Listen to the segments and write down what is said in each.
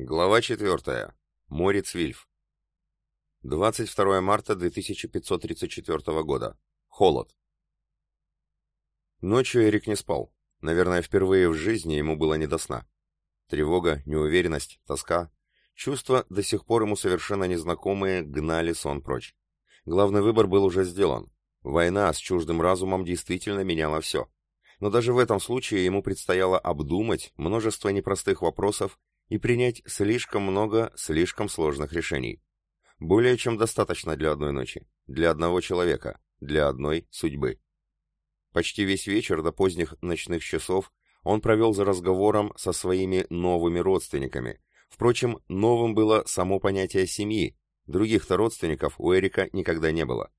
Глава 4. Морец Вильф. 22 марта 2534 года. Холод. Ночью Эрик не спал. Наверное, впервые в жизни ему было не до сна. Тревога, неуверенность, тоска, чувства, до сих пор ему совершенно незнакомые, гнали сон прочь. Главный выбор был уже сделан. Война с чуждым разумом действительно меняла все. Но даже в этом случае ему предстояло обдумать множество непростых вопросов и принять слишком много слишком сложных решений. Более чем достаточно для одной ночи, для одного человека, для одной судьбы. Почти весь вечер до поздних ночных часов он провел за разговором со своими новыми родственниками. Впрочем, новым было само понятие семьи, других-то родственников у Эрика никогда не было.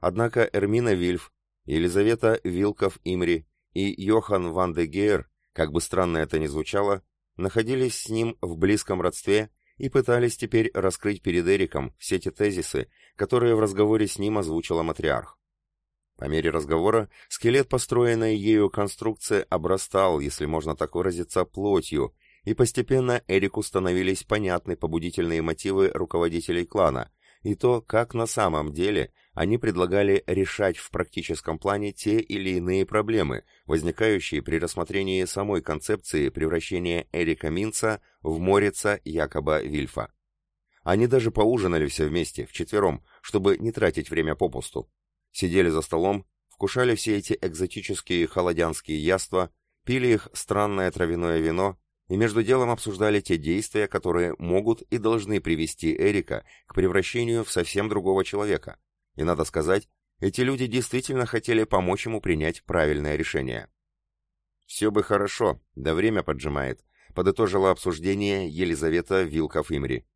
Однако Эрмина Вильф, Елизавета Вилков-Имри и Йохан Ван де Гейер, как бы странно это ни звучало, находились с ним в близком родстве и пытались теперь раскрыть перед Эриком все те тезисы, которые в разговоре с ним озвучила матриарх. По мере разговора скелет построенной ею конструкции обрастал, если можно так выразиться, плотью, и постепенно Эрику становились понятны побудительные мотивы руководителей клана, и то, как на самом деле они предлагали решать в практическом плане те или иные проблемы, возникающие при рассмотрении самой концепции превращения Эрика Минца в Морица Якоба Вильфа. Они даже поужинали все вместе, вчетвером, чтобы не тратить время попусту. Сидели за столом, вкушали все эти экзотические холодянские яства, пили их странное травяное вино и между делом обсуждали те действия, которые могут и должны привести Эрика к превращению в совсем другого человека. И надо сказать, эти люди действительно хотели помочь ему принять правильное решение. «Все бы хорошо, да время поджимает», — подытожила обсуждение Елизавета Вилков-Имри.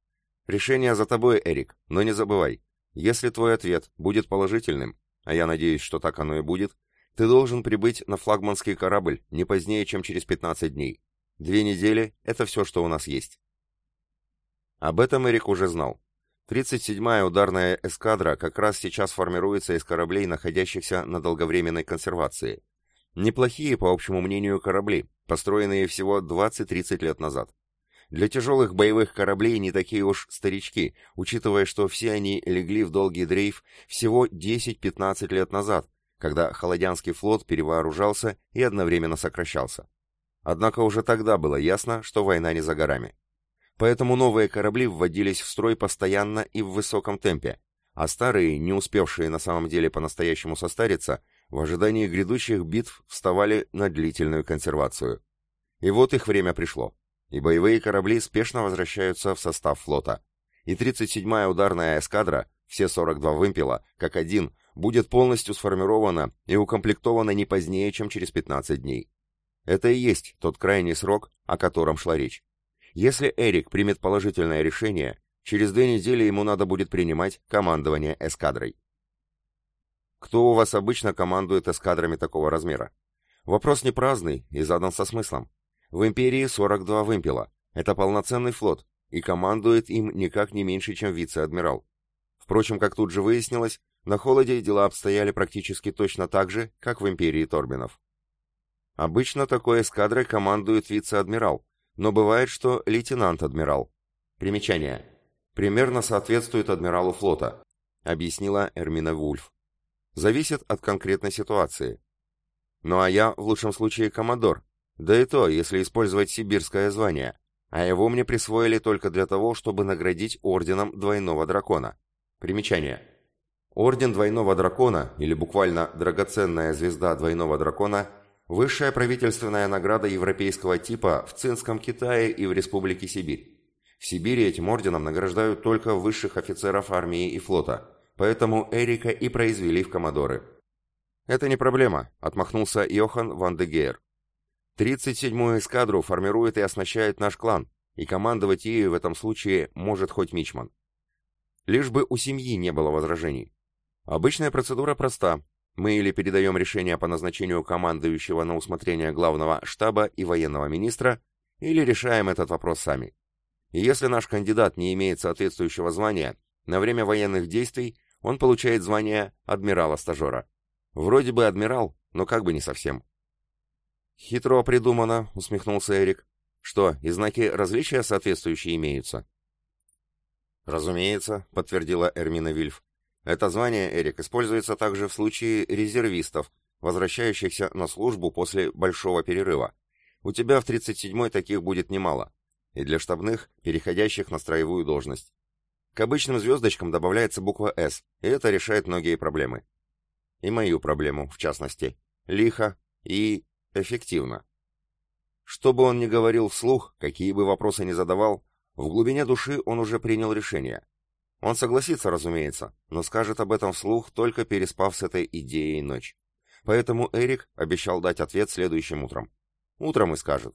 «Решение за тобой, Эрик, но не забывай, если твой ответ будет положительным, а я надеюсь, что так оно и будет, ты должен прибыть на флагманский корабль не позднее, чем через 15 дней. Две недели — это все, что у нас есть. Об этом Эрик уже знал. 37-я ударная эскадра как раз сейчас формируется из кораблей, находящихся на долговременной консервации. Неплохие, по общему мнению, корабли, построенные всего 20-30 лет назад. Для тяжелых боевых кораблей не такие уж старички, учитывая, что все они легли в долгий дрейф всего 10-15 лет назад, когда Холодянский флот перевооружался и одновременно сокращался. Однако уже тогда было ясно, что война не за горами. Поэтому новые корабли вводились в строй постоянно и в высоком темпе, а старые, не успевшие на самом деле по-настоящему состариться, в ожидании грядущих битв вставали на длительную консервацию. И вот их время пришло, и боевые корабли спешно возвращаются в состав флота. И 37-я ударная эскадра, все 42 вымпела, как один, будет полностью сформирована и укомплектована не позднее, чем через 15 дней. Это и есть тот крайний срок, о котором шла речь. Если Эрик примет положительное решение, через две недели ему надо будет принимать командование эскадрой. Кто у вас обычно командует эскадрами такого размера? Вопрос не праздный и задан со смыслом. В империи 42 вымпела. Это полноценный флот, и командует им никак не меньше, чем вице-адмирал. Впрочем, как тут же выяснилось, на холоде дела обстояли практически точно так же, как в империи Торбинов. Обычно такой эскадрой командует вице-адмирал, но бывает, что лейтенант-адмирал. Примечание. Примерно соответствует адмиралу флота, объяснила Эрмина Вульф. Зависит от конкретной ситуации. Ну а я, в лучшем случае, командор. Да и то, если использовать сибирское звание. А его мне присвоили только для того, чтобы наградить орденом Двойного Дракона. Примечание. Орден Двойного Дракона, или буквально драгоценная звезда Двойного Дракона – Высшая правительственная награда европейского типа в Цинском Китае и в Республике Сибирь. В Сибири этим орденом награждают только высших офицеров армии и флота, поэтому Эрика и произвели в коммодоры. «Это не проблема», — отмахнулся Йохан ван де Гейер. «37-ю эскадру формирует и оснащает наш клан, и командовать ею в этом случае может хоть Мичман. Лишь бы у семьи не было возражений. Обычная процедура проста. Мы или передаем решение по назначению командующего на усмотрение главного штаба и военного министра, или решаем этот вопрос сами. И если наш кандидат не имеет соответствующего звания, на время военных действий он получает звание адмирала-стажера. Вроде бы адмирал, но как бы не совсем. «Хитро придумано», — усмехнулся Эрик. Что, и знаки различия соответствующие имеются? Разумеется, подтвердила Эрмина Вильф. Это звание, Эрик, используется также в случае резервистов, возвращающихся на службу после большого перерыва. У тебя в 37-й таких будет немало. И для штабных, переходящих на строевую должность. К обычным звездочкам добавляется буква «С», и это решает многие проблемы. И мою проблему, в частности. Лихо и эффективно. Что бы он ни говорил вслух, какие бы вопросы ни задавал, в глубине души он уже принял решение. Он согласится, разумеется, но скажет об этом вслух, только переспав с этой идеей ночь. Поэтому Эрик обещал дать ответ следующим утром. Утром и скажет.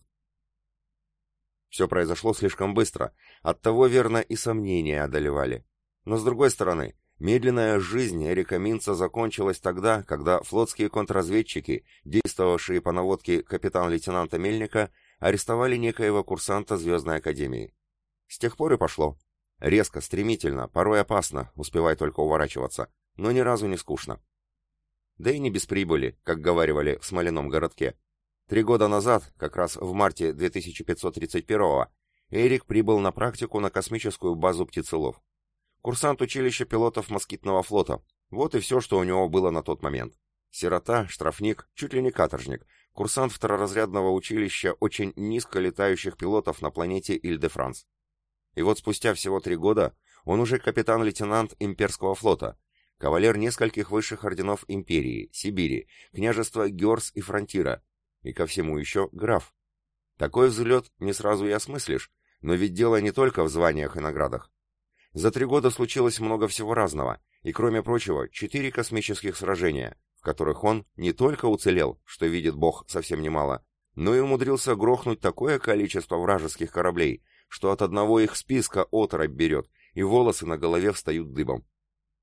Все произошло слишком быстро, оттого верно и сомнения одолевали. Но с другой стороны, медленная жизнь Эрика Минца закончилась тогда, когда флотские контрразведчики, действовавшие по наводке капитан-лейтенанта Мельника, арестовали некоего курсанта Звездной Академии. С тех пор и пошло. Резко, стремительно, порой опасно, успевай только уворачиваться, но ни разу не скучно. Да и не без прибыли, как говаривали в Смоляном городке. Три года назад, как раз в марте 2531-го, Эрик прибыл на практику на космическую базу птицелов. Курсант училища пилотов москитного флота. Вот и все, что у него было на тот момент. Сирота, штрафник, чуть ли не каторжник, курсант второразрядного училища очень низко летающих пилотов на планете Иль-де-Франс. И вот спустя всего три года он уже капитан-лейтенант имперского флота, кавалер нескольких высших орденов империи, Сибири, княжества Георс и Фронтира, и ко всему еще граф. Такой взлет не сразу и осмыслишь, но ведь дело не только в званиях и наградах. За три года случилось много всего разного, и кроме прочего, четыре космических сражения, в которых он не только уцелел, что видит Бог совсем немало, но и умудрился грохнуть такое количество вражеских кораблей, что от одного их списка оторопь берет, и волосы на голове встают дыбом.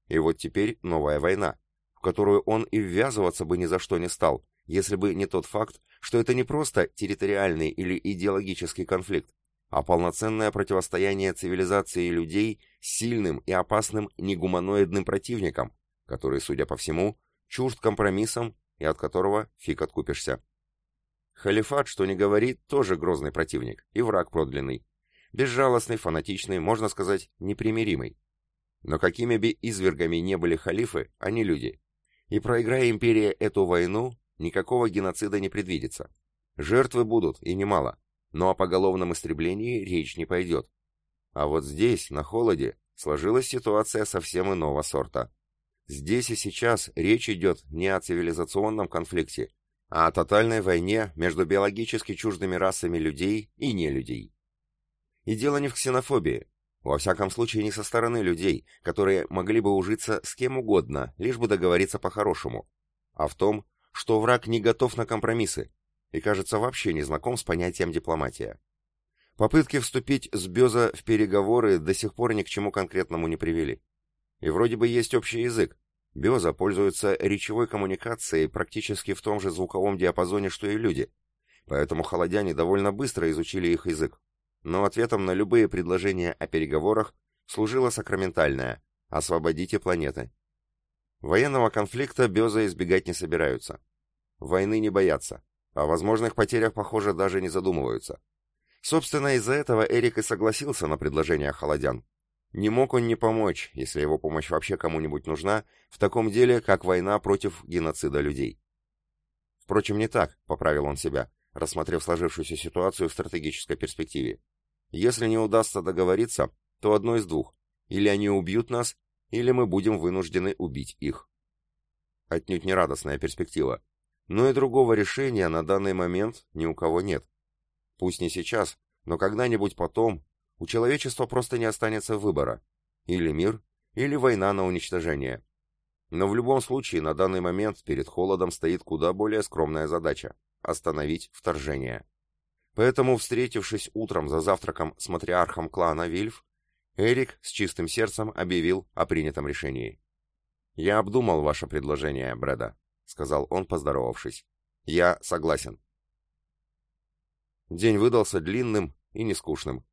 И вот теперь новая война, в которую он и ввязываться бы ни за что не стал, если бы не тот факт, что это не просто территориальный или идеологический конфликт, а полноценное противостояние цивилизации людей сильным и опасным негуманоидным противником, который, судя по всему, чужд компромиссам и от которого фиг откупишься. Халифат, что ни говорит, тоже грозный противник и враг продлинный. Безжалостный, фанатичный, можно сказать, непримиримый. Но какими бы извергами не были халифы, они люди. И проиграя империя эту войну, Никакого геноцида не предвидится. Жертвы будут, и немало, но о поголовном истреблении речь не пойдет. А вот здесь, на холоде, сложилась ситуация совсем иного сорта. Здесь и сейчас речь идет не о цивилизационном конфликте, а о тотальной войне между биологически чуждыми расами людей и нелюдей. И дело не в ксенофобии, во всяком случае не со стороны людей, которые могли бы ужиться с кем угодно, лишь бы договориться по-хорошему, а в том, что враг не готов на компромиссы и, кажется, вообще не знаком с понятием дипломатия. Попытки вступить с Беза в переговоры до сих пор ни к чему конкретному не привели. И вроде бы есть общий язык. Беза пользуется речевой коммуникацией практически в том же звуковом диапазоне, что и люди, поэтому холодяне довольно быстро изучили их язык. Но ответом на любые предложения о переговорах служила сакраментальная «Освободите планеты». Военного конфликта Беза избегать не собираются. Войны не боятся. О возможных потерях, похоже, даже не задумываются. Собственно, из-за этого Эрик и согласился на предложение холодян. Не мог он не помочь, если его помощь вообще кому-нибудь нужна, в таком деле, как война против геноцида людей. Впрочем, не так, поправил он себя, рассмотрев сложившуюся ситуацию в стратегической перспективе. Если не удастся договориться, то одно из двух. Или они убьют нас, или мы будем вынуждены убить их. Отнюдь не радостная перспектива. Но и другого решения на данный момент ни у кого нет. Пусть не сейчас, но когда-нибудь потом у человечества просто не останется выбора. Или мир, или война на уничтожение. Но в любом случае на данный момент перед холодом стоит куда более скромная задача – остановить вторжение. Поэтому, встретившись утром за завтраком с матриархом клана Вильф, Эрик с чистым сердцем объявил о принятом решении. «Я обдумал ваше предложение, Брэда», — сказал он, поздоровавшись. «Я согласен». День выдался длинным и нескучным.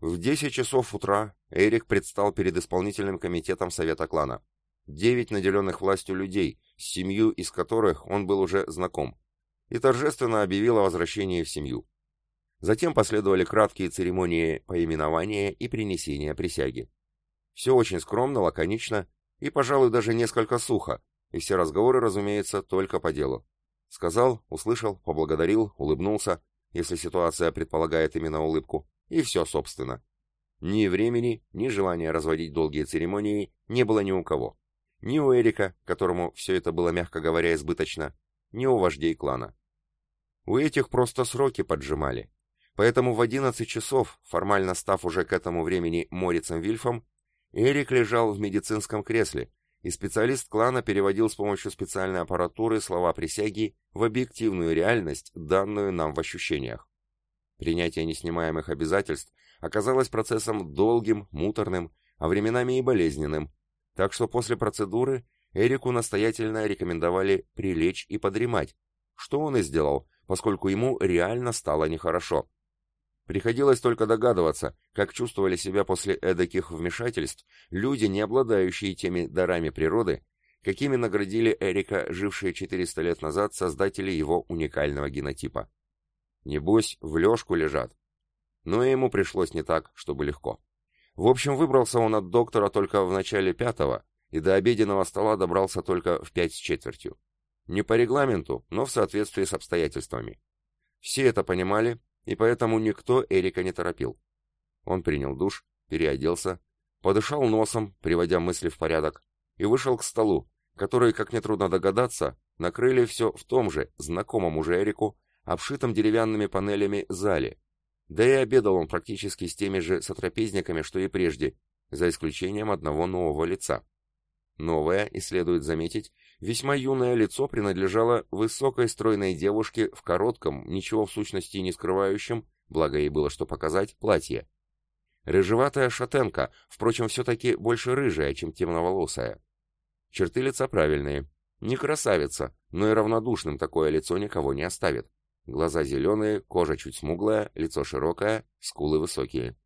В 10 часов утра Эрик предстал перед исполнительным комитетом Совета клана. Девять наделенных властью людей, с семью из которых он был уже знаком, и торжественно объявил о возвращении в семью. Затем последовали краткие церемонии поименования и принесения присяги. Все очень скромно, лаконично и, пожалуй, даже несколько сухо, и все разговоры, разумеется, только по делу. Сказал, услышал, поблагодарил, улыбнулся, если ситуация предполагает именно улыбку, и все, собственно. Ни времени, ни желания разводить долгие церемонии не было ни у кого. Ни у Эрика, которому все это было, мягко говоря, избыточно, ни у вождей клана. У этих просто сроки поджимали. Поэтому в 11 часов, формально став уже к этому времени Морицем Вильфом, Эрик лежал в медицинском кресле, и специалист клана переводил с помощью специальной аппаратуры слова присяги в объективную реальность, данную нам в ощущениях. Принятие неснимаемых обязательств оказалось процессом долгим, муторным, а временами и болезненным, так что после процедуры Эрику настоятельно рекомендовали прилечь и подремать, что он и сделал, поскольку ему реально стало нехорошо. Приходилось только догадываться, как чувствовали себя после эдаких вмешательств люди, не обладающие теми дарами природы, какими наградили Эрика, жившие 400 лет назад создатели его уникального генотипа. Небось, в лёжку лежат. Но ему пришлось не так, чтобы легко. В общем, выбрался он от доктора только в начале пятого, и до обеденного стола добрался только в пять с четвертью. Не по регламенту, но в соответствии с обстоятельствами. Все это понимали, и поэтому никто Эрика не торопил. Он принял душ, переоделся, подышал носом, приводя мысли в порядок, и вышел к столу, который, как нетрудно догадаться, накрыли все в том же, знакомом уже Эрику, обшитом деревянными панелями зале. Да и обедал он практически с теми же сотрапезниками, что и прежде, за исключением одного нового лица. Новое, и следует заметить, весьма юное лицо принадлежало высокой стройной девушке в коротком, ничего в сущности не скрывающем, благо ей было что показать, платье. Рыжеватая шатенка, впрочем, все-таки больше рыжая, чем темноволосая. Черты лица правильные. Не красавица, но и равнодушным такое лицо никого не оставит. Глаза зеленые, кожа чуть смуглая, лицо широкое, скулы высокие.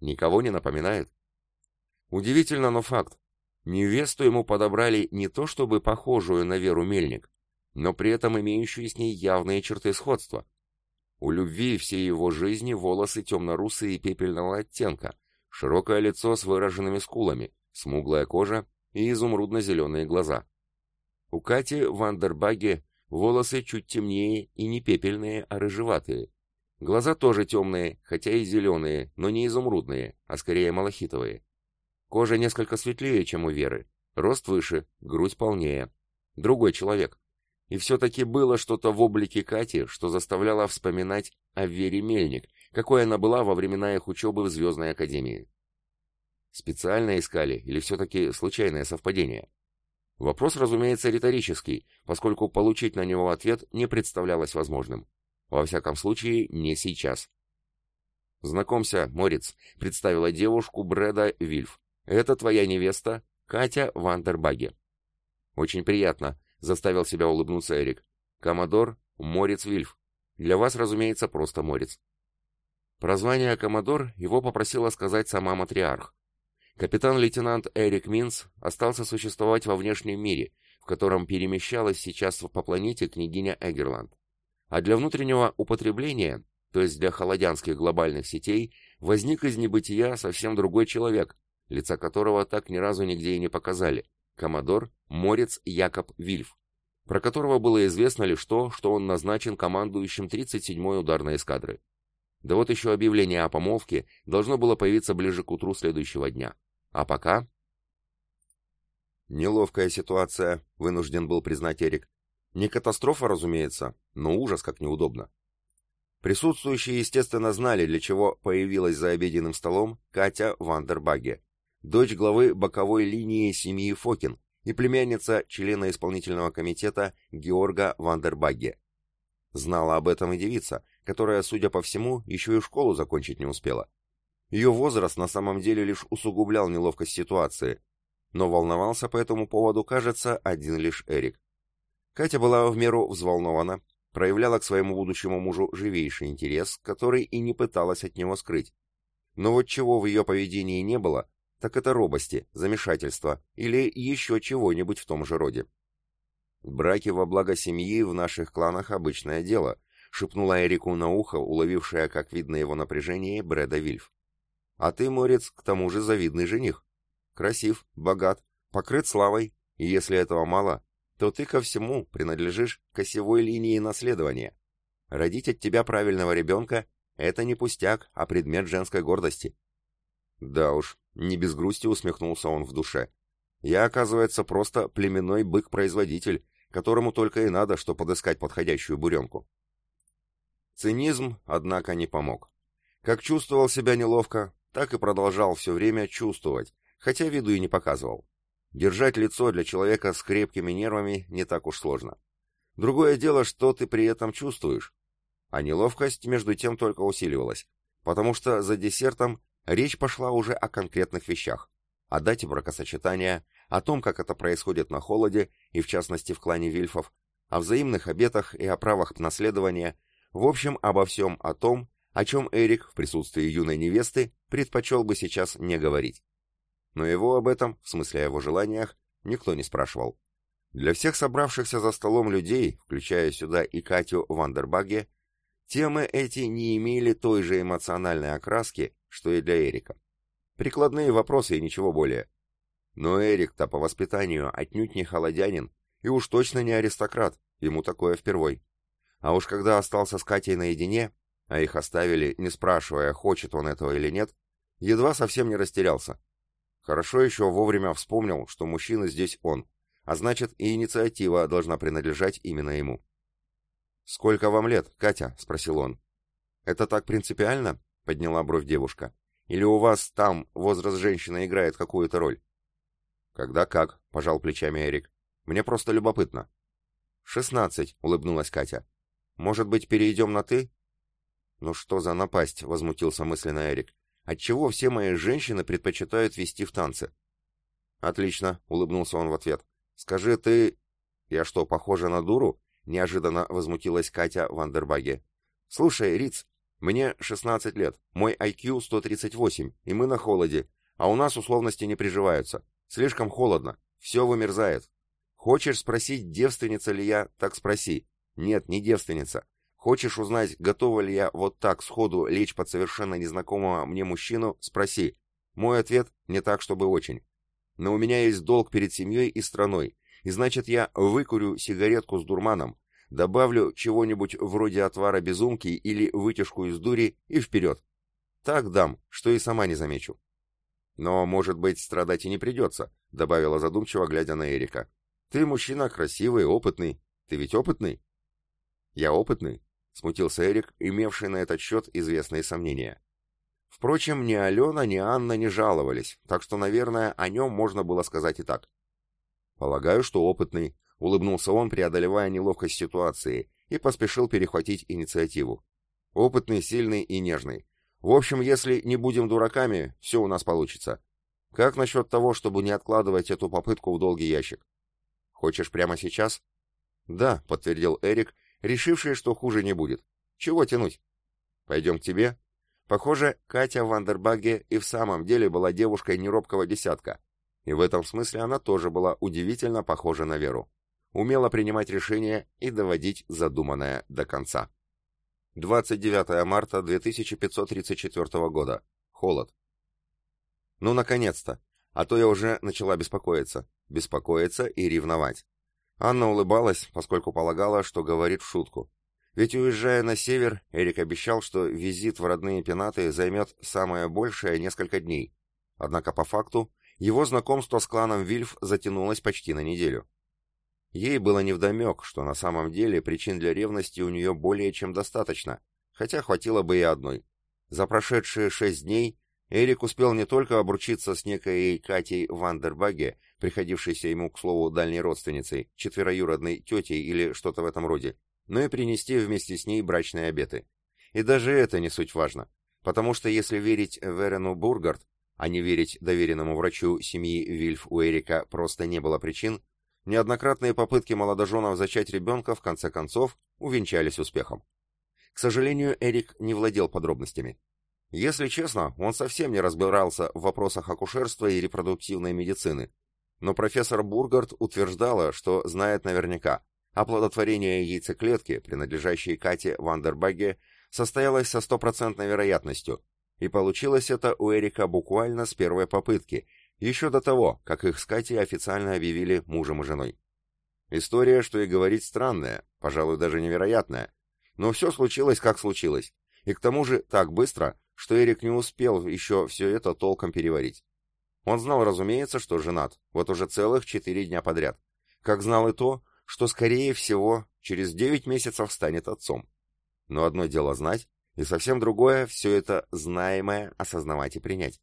Никого не напоминает? Удивительно, но факт. Невесту ему подобрали не то чтобы похожую на Веру Мельник, но при этом имеющую с ней явные черты сходства. У любви всей его жизни волосы темно-русые и пепельного оттенка, широкое лицо с выраженными скулами, смуглая кожа и изумрудно-зеленые глаза. У Кати Вандербаге волосы чуть темнее и не пепельные, а рыжеватые. Глаза тоже темные, хотя и зеленые, но не изумрудные, а скорее малахитовые. Кожа несколько светлее, чем у Веры, рост выше, грудь полнее. Другой человек. И все-таки было что-то в облике Кати, что заставляло вспоминать о Вере Мельник, какой она была во времена их учебы в Звездной Академии. Специально искали или все-таки случайное совпадение? Вопрос, разумеется, риторический, поскольку получить на него ответ не представлялось возможным. Во всяком случае, не сейчас. «Знакомься, Морец», — представила девушку Брэда Вильф. Это твоя невеста, Катя Вандербаге. Очень приятно, заставил себя улыбнуться Эрик. Комодор Морец Вильф. Для вас, разумеется, просто Морец. Прозвание Комодор его попросила сказать сама матриарх. Капитан-лейтенант Эрик Минц остался существовать во внешнем мире, в котором перемещалась сейчас по планете княгиня Эгерланд. А для внутреннего употребления, то есть для холодянских глобальных сетей, возник из небытия совсем другой человек, лица которого так ни разу нигде и не показали, коммодор Морец Якоб Вильф, про которого было известно лишь то, что он назначен командующим 37-й ударной эскадры. Да вот еще объявление о помолвке должно было появиться ближе к утру следующего дня. А пока... Неловкая ситуация, вынужден был признать Эрик. Не катастрофа, разумеется, но ужас как неудобно. Присутствующие, естественно, знали, для чего появилась за обеденным столом Катя Вандербаге дочь главы боковой линии семьи Фокин и племянница члена исполнительного комитета Георга Вандербагге. Знала об этом и девица, которая, судя по всему, еще и школу закончить не успела. Ее возраст на самом деле лишь усугублял неловкость ситуации, но волновался по этому поводу, кажется, один лишь Эрик. Катя была в меру взволнована, проявляла к своему будущему мужу живейший интерес, который и не пыталась от него скрыть. Но вот чего в ее поведении не было, так это робости, замешательства или еще чего-нибудь в том же роде. Браки во благо семьи в наших кланах обычное дело, шепнула Эрику на ухо, уловившая, как видно его напряжение, Брэда Вильф. «А ты, Морец, к тому же завидный жених. Красив, богат, покрыт славой, и если этого мало, то ты ко всему принадлежишь к осевой линии наследования. Родить от тебя правильного ребенка — это не пустяк, а предмет женской гордости». Да уж, не без грусти усмехнулся он в душе. Я, оказывается, просто племенной бык-производитель, которому только и надо, что подыскать подходящую буренку. Цинизм, однако, не помог. Как чувствовал себя неловко, так и продолжал все время чувствовать, хотя виду и не показывал. Держать лицо для человека с крепкими нервами не так уж сложно. Другое дело, что ты при этом чувствуешь. А неловкость, между тем, только усиливалась, потому что за десертом речь пошла уже о конкретных вещах. О дате бракосочетания, о том, как это происходит на холоде, и в частности в клане Вильфов, о взаимных обетах и о правах наследования, в общем, обо всем о том, о чем Эрик в присутствии юной невесты предпочел бы сейчас не говорить. Но его об этом, в смысле о его желаниях, никто не спрашивал. Для всех собравшихся за столом людей, включая сюда и Катю Вандербаге, темы эти не имели той же эмоциональной окраски, что и для Эрика. Прикладные вопросы и ничего более. Но Эрик-то по воспитанию отнюдь не холодянин, и уж точно не аристократ, ему такое впервой. А уж когда остался с Катей наедине, а их оставили, не спрашивая, хочет он этого или нет, едва совсем не растерялся. Хорошо еще вовремя вспомнил, что мужчина здесь он, а значит и инициатива должна принадлежать именно ему. «Сколько вам лет, Катя?» — спросил он. «Это так принципиально?» — подняла бровь девушка. «Или у вас там возраст женщины играет какую-то роль?» «Когда как?» — пожал плечами Эрик. «Мне просто любопытно». «Шестнадцать», — улыбнулась Катя. Может быть, перейдем на «ты»?» «Ну что за напасть?» — возмутился мысленно Эрик. «Отчего все мои женщины предпочитают вести в танцы?» «Отлично», — улыбнулся он в ответ. «Скажи, ты...» «Я что, похожа на дуру?» — неожиданно возмутилась Катя Вандербаге. «Слушай, Риц, мне 16 лет, мой IQ 138, и мы на холоде, а у нас условности не приживаются. Слишком холодно, все вымерзает. Хочешь спросить, девственница ли я, так спроси. Нет, не девственница. Хочешь узнать, готова ли я вот так сходу лечь под совершенно незнакомого мне мужчину, спроси. Мой ответ не так, чтобы очень. Но у меня есть долг перед семьей и страной, и значит я выкурю сигаретку с дурманом, добавлю чего-нибудь вроде отвара безумки или вытяжку из дури и вперед. Так дам, что и сама не замечу. Но, может быть, страдать и не придется, добавила задумчиво, глядя на Эрика. Ты мужчина красивый, опытный. Ты ведь опытный? «Я опытный», — смутился Эрик, имевший на этот счет известные сомнения. Впрочем, ни Алена, ни Анна не жаловались, так что, наверное, о нем можно было сказать и так. «Полагаю, что опытный», — улыбнулся он, преодолевая неловкость ситуации, и поспешил перехватить инициативу. «Опытный, сильный и нежный. В общем, если не будем дураками, все у нас получится. Как насчет того, чтобы не откладывать эту попытку в долгий ящик? Хочешь прямо сейчас?» «Да», — подтвердил Эрик, решившие, что хуже не будет. Чего тянуть? Пойдем к тебе? Похоже, Катя Вандербаге и в самом деле была девушкой неробкого десятка. И в этом смысле она тоже была удивительно похожа на Веру. Умела принимать решения и доводить задуманное до конца. 29 марта 2534 года. Холод. Ну, наконец-то. А то я уже начала беспокоиться. Беспокоиться и ревновать. Анна улыбалась, поскольку полагала, что говорит в шутку. Ведь уезжая на север, Эрик обещал, что визит в родные пенаты займет самое большее несколько дней. Однако по факту его знакомство с кланом Вильф затянулось почти на неделю. Ей было невдомек, что на самом деле причин для ревности у нее более чем достаточно, хотя хватило бы и одной. За прошедшие шесть дней Эрик успел не только обручиться с некой Катей Вандербаге, приходившейся ему, к слову, дальней родственницей, четвероюродной тетей или что-то в этом роде, но и принести вместе с ней брачные обеты. И даже это не суть важно, потому что если верить Верену Бургард, а не верить доверенному врачу семьи Вильф у Эрика просто не было причин, неоднократные попытки молодоженов зачать ребенка в конце концов увенчались успехом. К сожалению, Эрик не владел подробностями. Если честно, он совсем не разбирался в вопросах акушерства и репродуктивной медицины, но профессор Бургард утверждала, что знает наверняка, Оплодотворение яйцеклетки, принадлежащей Кате Вандербаге, состоялось со стопроцентной вероятностью, и получилось это у Эрика буквально с первой попытки, еще до того, как их с Катей официально объявили мужем и женой. История, что и говорить, странная, пожалуй, даже невероятная, но все случилось, как случилось, и к тому же так быстро, что Эрик не успел еще все это толком переварить. Он знал, разумеется, что женат, вот уже целых четыре дня подряд, как знал и то, что, скорее всего, через девять месяцев станет отцом. Но одно дело знать, и совсем другое все это знаемое осознавать и принять.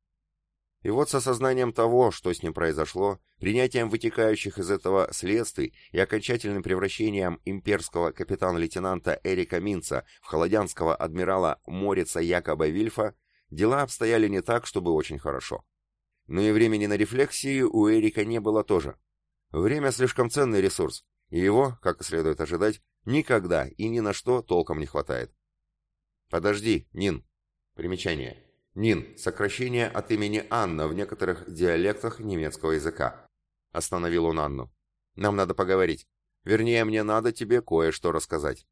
И вот с осознанием того, что с ним произошло, принятием вытекающих из этого следствий и окончательным превращением имперского капитан-лейтенанта Эрика Минца в холодянского адмирала Морица Якоба Вильфа, дела обстояли не так, чтобы очень хорошо. Но и времени на рефлексию у Эрика не было тоже. Время слишком ценный ресурс, и его, как и следует ожидать, никогда и ни на что толком не хватает. «Подожди, Нин». Примечание. Нин – сокращение от имени Анна в некоторых диалектах немецкого языка. Остановил он Анну. Нам надо поговорить. Вернее, мне надо тебе кое-что рассказать.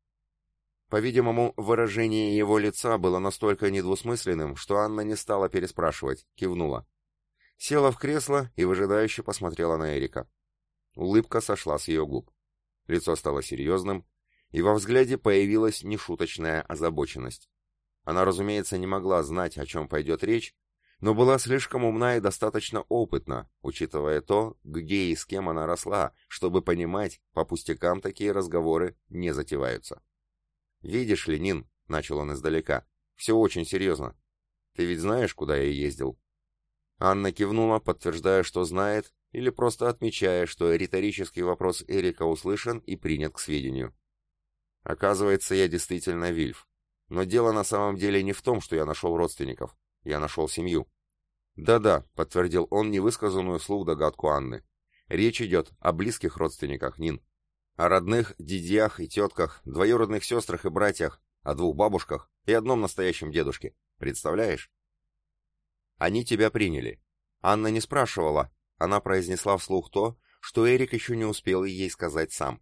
По-видимому, выражение его лица было настолько недвусмысленным, что Анна не стала переспрашивать, кивнула. Села в кресло и выжидающе посмотрела на Эрика. Улыбка сошла с ее губ. Лицо стало серьезным, и во взгляде появилась нешуточная озабоченность. Она, разумеется, не могла знать, о чем пойдет речь, но была слишком умна и достаточно опытна, учитывая то, где и с кем она росла, чтобы понимать, по пустякам такие разговоры не затеваются. «Видишь ли, Нин», — начал он издалека, — «все очень серьезно. Ты ведь знаешь, куда я ездил?» Анна кивнула, подтверждая, что знает, или просто отмечая, что риторический вопрос Эрика услышан и принят к сведению. Оказывается, я действительно Вильф. Но дело на самом деле не в том, что я нашел родственников. Я нашел семью. Да-да, подтвердил он невысказанную слух догадку Анны. Речь идет о близких родственниках Нин. О родных дядьях и тетках, двоюродных сестрах и братьях, о двух бабушках и одном настоящем дедушке. Представляешь? Они тебя приняли. Анна не спрашивала, она произнесла вслух то, что Эрик еще не успел ей сказать сам.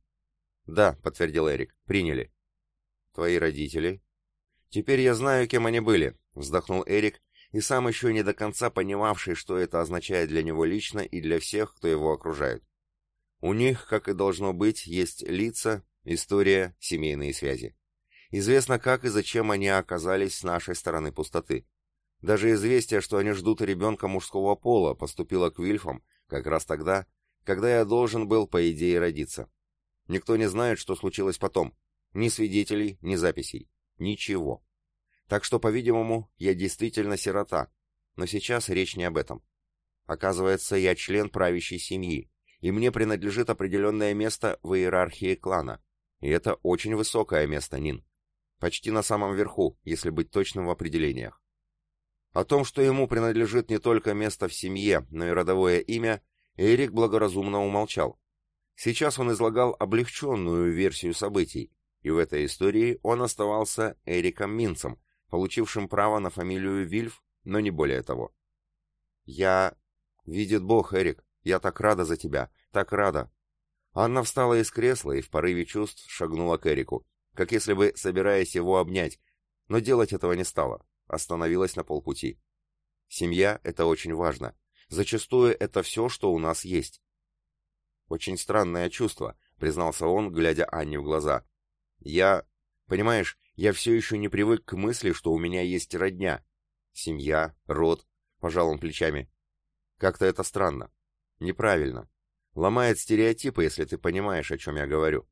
«Да», — подтвердил Эрик, — «приняли». «Твои родители?» «Теперь я знаю, кем они были», — вздохнул Эрик, и сам еще не до конца понимавший, что это означает для него лично и для всех, кто его окружает. У них, как и должно быть, есть лица, история, семейные связи. Известно, как и зачем они оказались с нашей стороны пустоты. Даже известие, что они ждут ребенка мужского пола, поступило к Вильфам как раз тогда, когда я должен был, по идее, родиться. Никто не знает, что случилось потом. Ни свидетелей, ни записей. Ничего. Так что, по-видимому, я действительно сирота. Но сейчас речь не об этом. Оказывается, я член правящей семьи, и мне принадлежит определенное место в иерархии клана. И это очень высокое место, Нин. Почти на самом верху, если быть точным в определениях. О том, что ему принадлежит не только место в семье, но и родовое имя, Эрик благоразумно умолчал. Сейчас он излагал облегченную версию событий, и в этой истории он оставался Эриком Минцем, получившим право на фамилию Вильф, но не более того. «Я... Видит Бог, Эрик, я так рада за тебя, так рада!» Анна встала из кресла и в порыве чувств шагнула к Эрику, как если бы собираясь его обнять, но делать этого не стала, остановилась на полпути. Семья — это очень важно. Зачастую это все, что у нас есть. Очень странное чувство, признался он, глядя Анне в глаза. Я, понимаешь, я все еще не привык к мысли, что у меня есть родня. Семья, род, пожал он плечами. Как-то это странно. Неправильно. Ломает стереотипы, если ты понимаешь, о чем я говорю.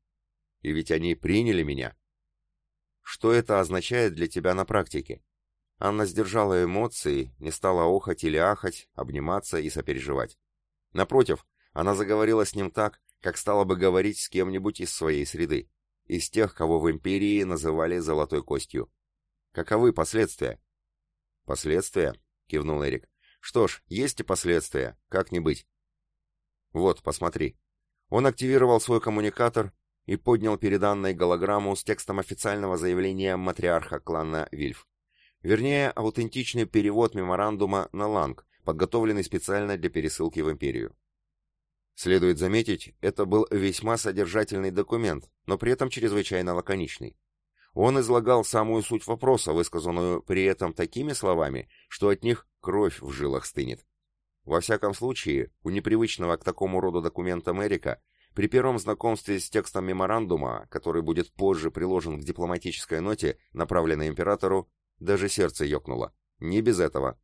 И ведь они приняли меня. Что это означает для тебя на практике? Анна сдержала эмоции, не стала охать или ахать, обниматься и сопереживать. Напротив, она заговорила с ним так, как стала бы говорить с кем-нибудь из своей среды, из тех, кого в империи называли «золотой костью». Каковы последствия? Последствия? кивнул Эрик. Что ж, есть и последствия, как не быть. Вот, посмотри. Он активировал свой коммуникатор и поднял перед Анной голограмму с текстом официального заявления матриарха клана Вильф. Вернее, аутентичный перевод меморандума на ланг, подготовленный специально для пересылки в империю. Следует заметить, это был весьма содержательный документ, но при этом чрезвычайно лаконичный. Он излагал самую суть вопроса, высказанную при этом такими словами, что от них кровь в жилах стынет. Во всяком случае, у непривычного к такому роду документам Эрика, при первом знакомстве с текстом меморандума, который будет позже приложен к дипломатической ноте, направленной императору, даже сердце ёкнуло. Не без этого.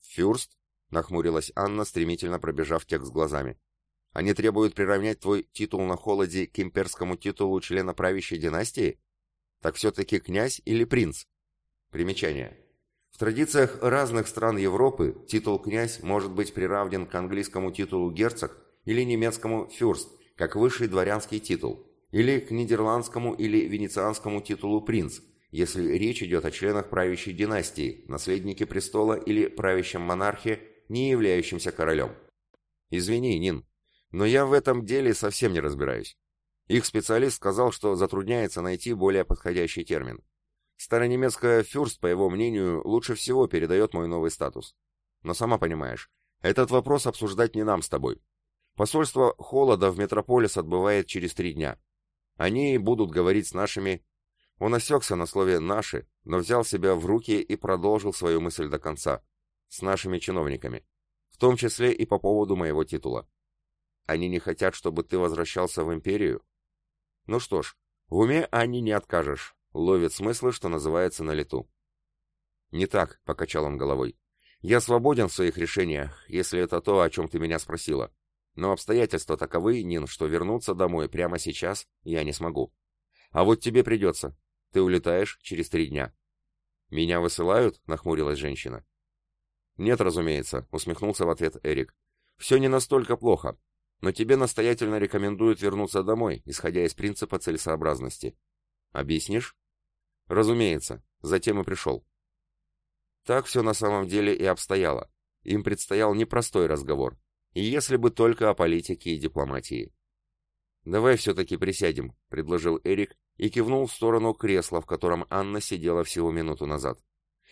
«Фюрст?» — нахмурилась Анна, стремительно пробежав текст глазами. «Они требуют приравнять твой титул на холоде к имперскому титулу члена правящей династии? Так все-таки князь или принц?» Примечание. В традициях разных стран Европы титул «князь» может быть приравнен к английскому титулу «герцог» или немецкому «фюрст», как высший дворянский титул, или к нидерландскому или венецианскому титулу «принц», если речь идет о членах правящей династии, наследнике престола или правящем монархе, не являющемся королем. Извини, Нин, но я в этом деле совсем не разбираюсь. Их специалист сказал, что затрудняется найти более подходящий термин. Старонемецкая «фюрст», по его мнению, лучше всего передает мой новый статус. Но сама понимаешь, этот вопрос обсуждать не нам с тобой. Посольство Холода в Метрополис отбывает через три дня. Они будут говорить с нашими он осекся на слове «наши», но взял себя в руки и продолжил свою мысль до конца. С нашими чиновниками. В том числе и по поводу моего титула. Они не хотят, чтобы ты возвращался в империю? Ну что ж, в уме они не откажешь. Ловит смыслы, что называется, на лету. Не так, покачал он головой. Я свободен в своих решениях, если это то, о чем ты меня спросила. Но обстоятельства таковы, Нин, что вернуться домой прямо сейчас я не смогу. А вот тебе придется. Ты улетаешь через три дня». «Меня высылают?» — нахмурилась женщина. «Нет, разумеется», — усмехнулся в ответ Эрик. «Все не настолько плохо, но тебе настоятельно рекомендуют вернуться домой, исходя из принципа целесообразности. Объяснишь?» «Разумеется. Затем и пришел». Так все на самом деле и обстояло. Им предстоял непростой разговор. И если бы только о политике и дипломатии. «Давай все-таки присядем», — предложил Эрик и кивнул в сторону кресла, в котором Анна сидела всего минуту назад.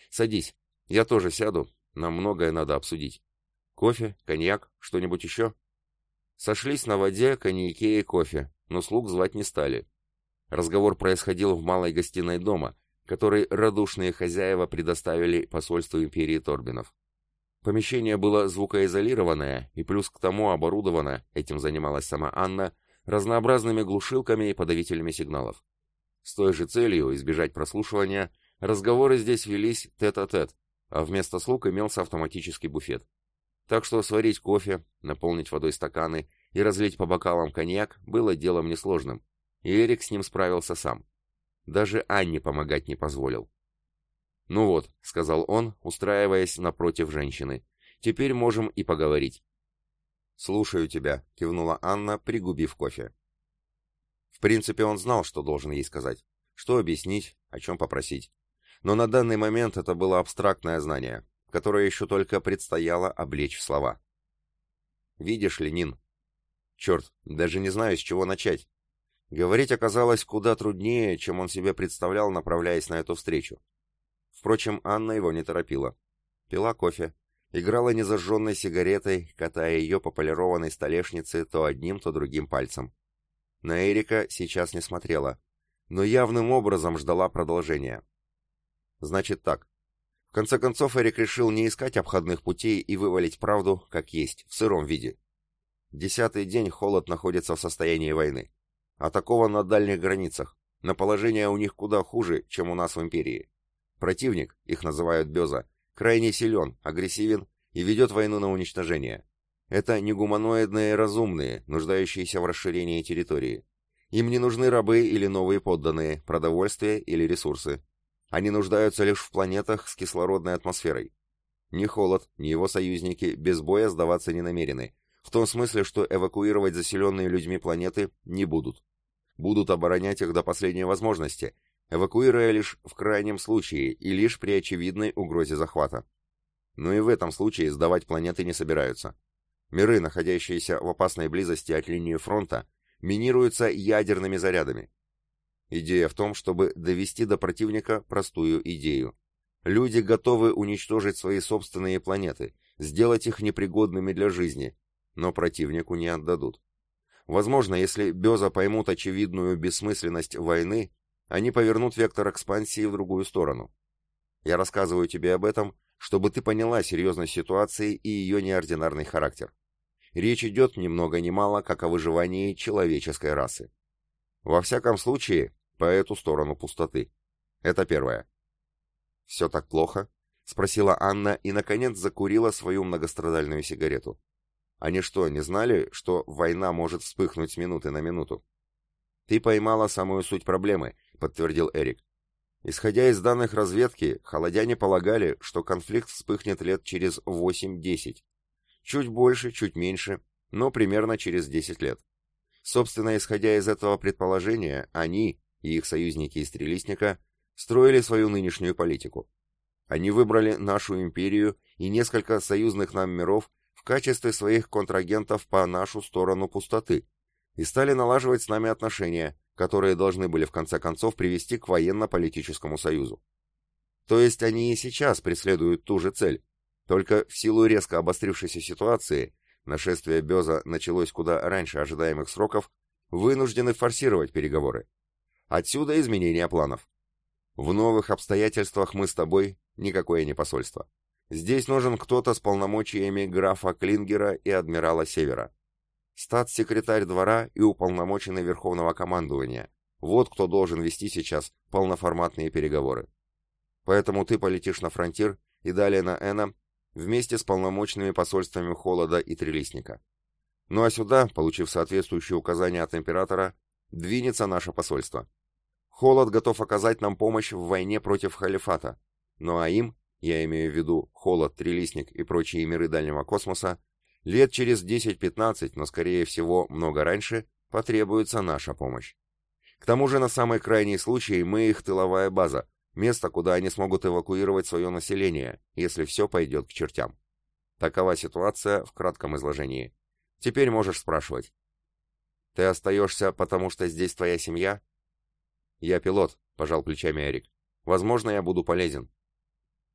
«Садись. Я тоже сяду. Нам многое надо обсудить. Кофе, коньяк, что-нибудь еще?» Сошлись на воде, коньяке и кофе, но слуг звать не стали. Разговор происходил в малой гостиной дома, который радушные хозяева предоставили посольству империи Торбинов. Помещение было звукоизолированное и плюс к тому оборудовано, этим занималась сама Анна, разнообразными глушилками и подавителями сигналов. С той же целью избежать прослушивания, разговоры здесь велись тет-а-тет, -тет, а вместо слуг имелся автоматический буфет. Так что сварить кофе, наполнить водой стаканы и разлить по бокалам коньяк было делом несложным, и Эрик с ним справился сам. Даже Анне помогать не позволил. «Ну вот», — сказал он, устраиваясь напротив женщины, — «теперь можем и поговорить». «Слушаю тебя», — кивнула Анна, пригубив кофе. В принципе, он знал, что должен ей сказать, что объяснить, о чем попросить. Но на данный момент это было абстрактное знание, которое еще только предстояло облечь в слова. «Видишь ли, Нин?» «Черт, даже не знаю, с чего начать». Говорить оказалось куда труднее, чем он себе представлял, направляясь на эту встречу. Впрочем, Анна его не торопила. Пила кофе, играла незажженной сигаретой, катая ее по полированной столешнице то одним, то другим пальцем. На Эрика сейчас не смотрела, но явным образом ждала продолжения. Значит так. Конце концов, Эрик решил не искать обходных путей и вывалить правду, как есть, в сыром виде. Десятый день холод находится в состоянии войны. А такого на дальних границах. На положение у них куда хуже, чем у нас в империи. Противник, их называют Беза, крайне силен, агрессивен и ведет войну на уничтожение. Это не гуманоидные разумные, нуждающиеся в расширении территории. Им не нужны рабы или новые подданные, продовольствие или ресурсы. Они нуждаются лишь в планетах с кислородной атмосферой. Ни холод, ни его союзники без боя сдаваться не намерены, в том смысле, что эвакуировать заселенные людьми планеты не будут. Будут оборонять их до последней возможности, эвакуируя лишь в крайнем случае и лишь при очевидной угрозе захвата. Но и в этом случае сдавать планеты не собираются. Миры, находящиеся в опасной близости от линии фронта, минируются ядерными зарядами. Идея в том, чтобы довести до противника простую идею. Люди готовы уничтожить свои собственные планеты, сделать их непригодными для жизни, но противнику не отдадут. Возможно, если Беза поймут очевидную бессмысленность войны, они повернут вектор экспансии в другую сторону. Я рассказываю тебе об этом, чтобы ты поняла серьезность ситуации и ее неординарный характер. Речь идет ни много ни мало, как о выживании человеческой расы. Во всяком случае, по эту сторону пустоты. Это первое. «Все так плохо?» — спросила Анна и, наконец, закурила свою многострадальную сигарету. Они что, не знали, что война может вспыхнуть минуты на минуту? «Ты поймала самую суть проблемы», — подтвердил Эрик. Исходя из данных разведки, холодяне полагали, что конфликт вспыхнет лет через 8-10. Чуть больше, чуть меньше, но примерно через 10 лет. Собственно, исходя из этого предположения, они и их союзники из Трелисника строили свою нынешнюю политику. Они выбрали нашу империю и несколько союзных нам миров в качестве своих контрагентов по нашу сторону пустоты и стали налаживать с нами отношения, которые должны были в конце концов привести к военно-политическому союзу. То есть они и сейчас преследуют ту же цель, только в силу резко обострившейся ситуации, нашествие Беза началось куда раньше ожидаемых сроков, вынуждены форсировать переговоры. Отсюда изменение планов. В новых обстоятельствах мы с тобой никакое не посольство. Здесь нужен кто-то с полномочиями графа Клингера и адмирала Севера статс-секретарь двора и уполномоченный Верховного командования. Вот кто должен вести сейчас полноформатные переговоры. Поэтому ты полетишь на фронтир и далее на Эна вместе с полномочными посольствами Холода и Трелисника. Ну а сюда, получив соответствующие указания от императора, двинется наше посольство. Холод готов оказать нам помощь в войне против халифата, ну а им, я имею в виду Холод, Трелисник и прочие миры дальнего космоса, Лет через 10-15, но скорее всего много раньше, потребуется наша помощь. К тому же на самый крайний случай мы их тыловая база, место, куда они смогут эвакуировать свое население, если все пойдет к чертям. Такова ситуация в кратком изложении. Теперь можешь спрашивать. Ты остаешься, потому что здесь твоя семья? Я пилот, пожал плечами Эрик. Возможно, я буду полезен.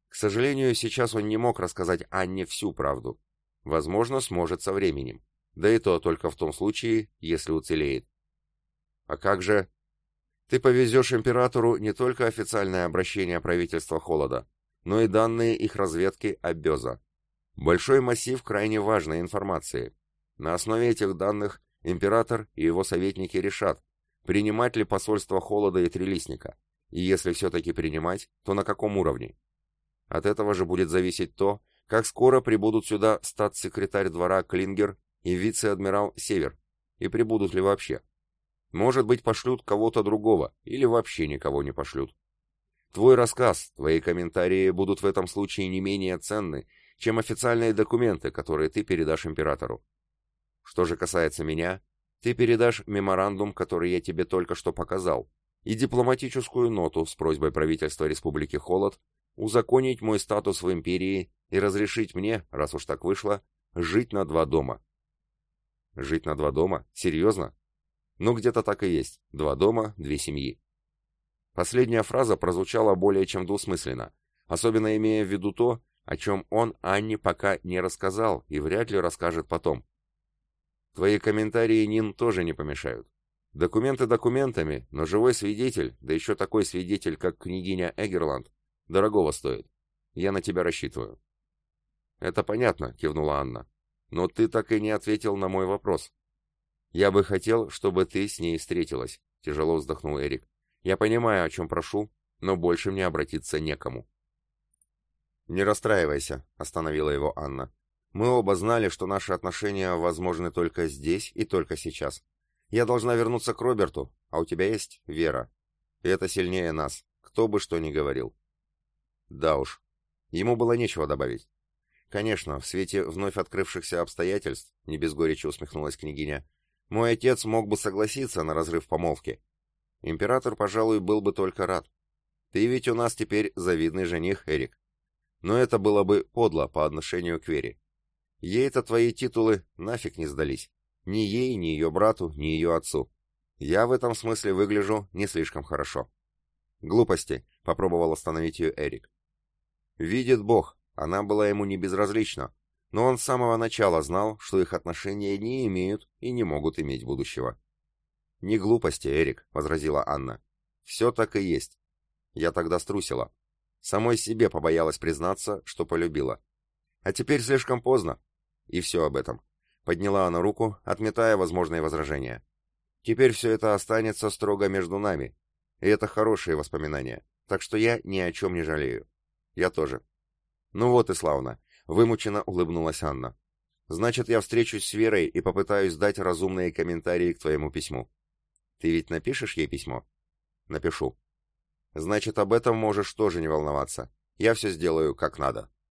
К сожалению, сейчас он не мог рассказать Анне всю правду. Возможно, сможет со временем. Да и то только в том случае, если уцелеет. А как же... Ты повезешь императору не только официальное обращение правительства Холода, но и данные их разведки Аббеза. Большой массив крайне важной информации. На основе этих данных император и его советники решат, принимать ли посольство Холода и Трелисника, и если все-таки принимать, то на каком уровне. От этого же будет зависеть то, как скоро прибудут сюда статс-секретарь двора Клингер и вице-адмирал Север, и прибудут ли вообще. Может быть, пошлют кого-то другого, или вообще никого не пошлют. Твой рассказ, твои комментарии будут в этом случае не менее ценны, чем официальные документы, которые ты передашь императору. Что же касается меня, ты передашь меморандум, который я тебе только что показал, и дипломатическую ноту с просьбой правительства Республики Холод узаконить мой статус в империи и разрешить мне, раз уж так вышло, жить на два дома. Жить на два дома? Серьезно? Ну, где-то так и есть. Два дома, две семьи. Последняя фраза прозвучала более чем двусмысленно, особенно имея в виду то, о чем он Анне пока не рассказал и вряд ли расскажет потом. Твои комментарии, Нин, тоже не помешают. Документы документами, но живой свидетель, да еще такой свидетель, как княгиня Эгерланд, дорогого стоит. Я на тебя рассчитываю. «Это понятно», — кивнула Анна. «Но ты так и не ответил на мой вопрос». «Я бы хотел, чтобы ты с ней встретилась», — тяжело вздохнул Эрик. «Я понимаю, о чем прошу, но больше мне обратиться некому». «Не расстраивайся», — остановила его Анна. «Мы оба знали, что наши отношения возможны только здесь и только сейчас. Я должна вернуться к Роберту, а у тебя есть Вера. И это сильнее нас, кто бы что ни говорил». Да уж, ему было нечего добавить. Конечно, в свете вновь открывшихся обстоятельств, не без горечи усмехнулась княгиня, мой отец мог бы согласиться на разрыв помолвки. Император, пожалуй, был бы только рад. Ты ведь у нас теперь завидный жених, Эрик. Но это было бы подло по отношению к Вере. Ей-то твои титулы нафиг не сдались. Ни ей, ни ее брату, ни ее отцу. Я в этом смысле выгляжу не слишком хорошо. Глупости, попробовал остановить ее Эрик. Видит Бог, она была ему не безразлична, Но он с самого начала знал, что их отношения не имеют и не могут иметь будущего. «Не глупости, Эрик», — возразила Анна. «Все так и есть. Я тогда струсила. Самой себе побоялась признаться, что полюбила. А теперь слишком поздно. И все об этом. Подняла она руку, отметая возможные возражения. Теперь все это останется строго между нами. И это хорошие воспоминания. Так что я ни о чем не жалею. Я тоже. Ну вот и славно. Вымученно улыбнулась Анна. Значит, я встречусь с Верой и попытаюсь дать разумные комментарии к твоему письму. Ты ведь напишешь ей письмо? Напишу. Значит, об этом можешь тоже не волноваться. Я все сделаю как надо.